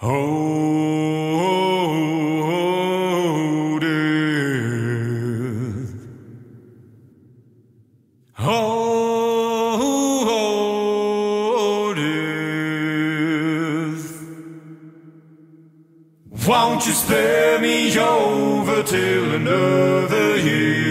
Hold it. Hold it. Won't you spare me over till another year?